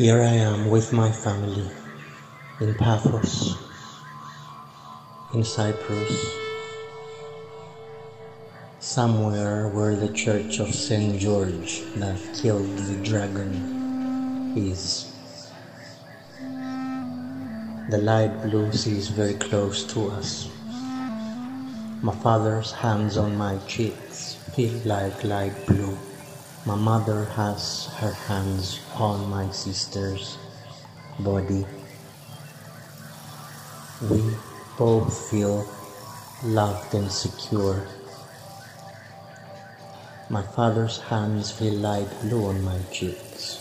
Here I am with my family in Paphos, in Cyprus, somewhere where the church of St. George that killed the dragon is. The light blue sea is very close to us. My father's hands on my cheeks feel like light blue. My mother has her hands on my sister's body. We both feel loved and secure. My father's hands feel light blue on my cheeks.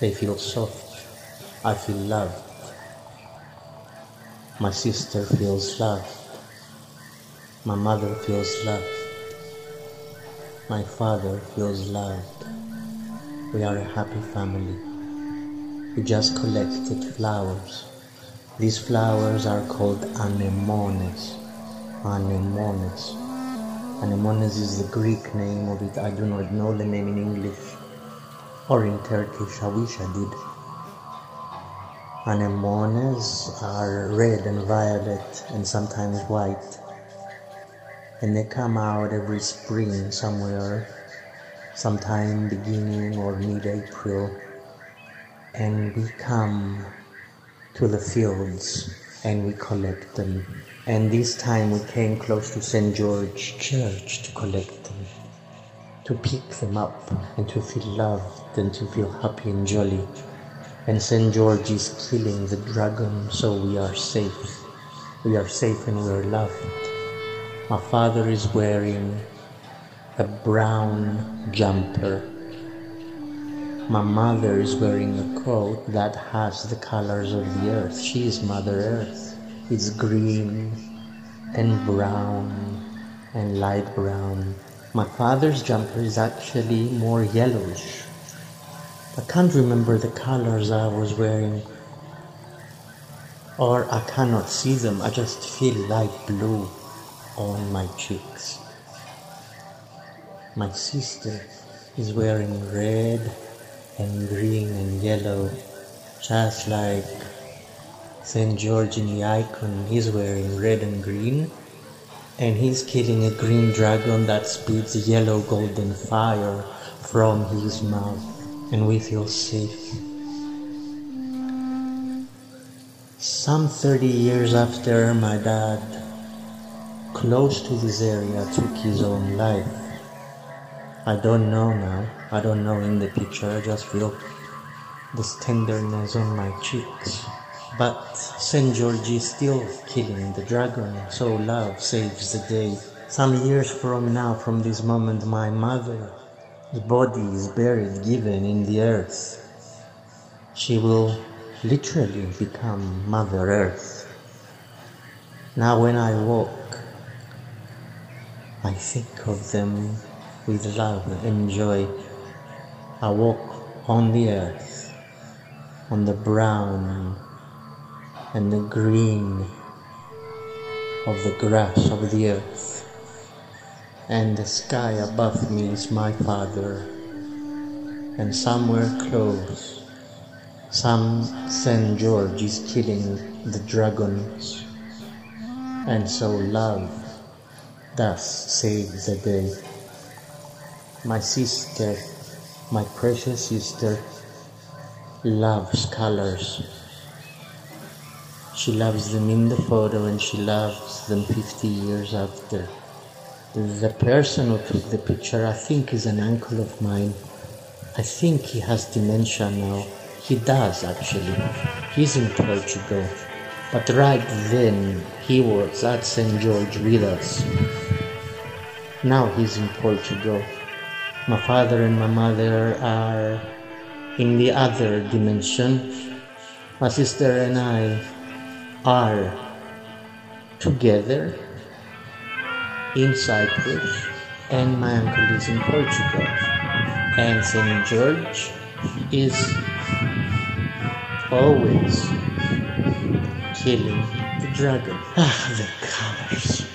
They feel soft. I feel loved. My sister feels loved. My mother feels loved. My father feels loved. We are a happy family. We just collected flowers. These flowers are called anemones. Anemones. Anemones is the Greek name of it. I do not know the name in English or in Turkish. I wish I did. Anemones are red and violet and sometimes white and they come out every spring somewhere, sometime beginning or mid-April, and we come to the fields and we collect them. And this time we came close to St. George Church to collect them, to pick them up and to feel loved and to feel happy and jolly. And St. George is killing the dragon, so we are safe. We are safe and we are loved. My father is wearing a brown jumper. My mother is wearing a coat that has the colors of the earth. She is Mother Earth. It's green and brown and light brown. My father's jumper is actually more yellowish. I can't remember the colors I was wearing or I cannot see them. I just feel light blue on my cheeks. My sister is wearing red and green and yellow, just like St. George in the icon. He's wearing red and green, and he's killing a green dragon that spits yellow golden fire from his mouth, and we feel safe. Some 30 years after my dad close to this area took his own life. I don't know now. I don't know in the picture. I just feel this tenderness on my cheeks. But St. George is still killing the dragon, so love saves the day. Some years from now, from this moment, my mother's body is buried, given in the earth. She will literally become Mother Earth. Now, when I walk, I think of them with love and joy. I walk on the earth, on the brown and the green of the grass of the earth, and the sky above me is my Father, and somewhere close, some St. George is killing the dragons, and so love thus saves the day. My sister, my precious sister, loves colors. She loves them in the photo and she loves them 50 years after. The person who took the picture, I think, is an uncle of mine. I think he has dementia now. He does actually. He's in Portugal. But right then, he was at St. George with us. Now he's in Portugal. My father and my mother are in the other dimension. My sister and I are together in Cyprus, and my uncle is in Portugal. And St. George is always the dragon. Ah, the colors.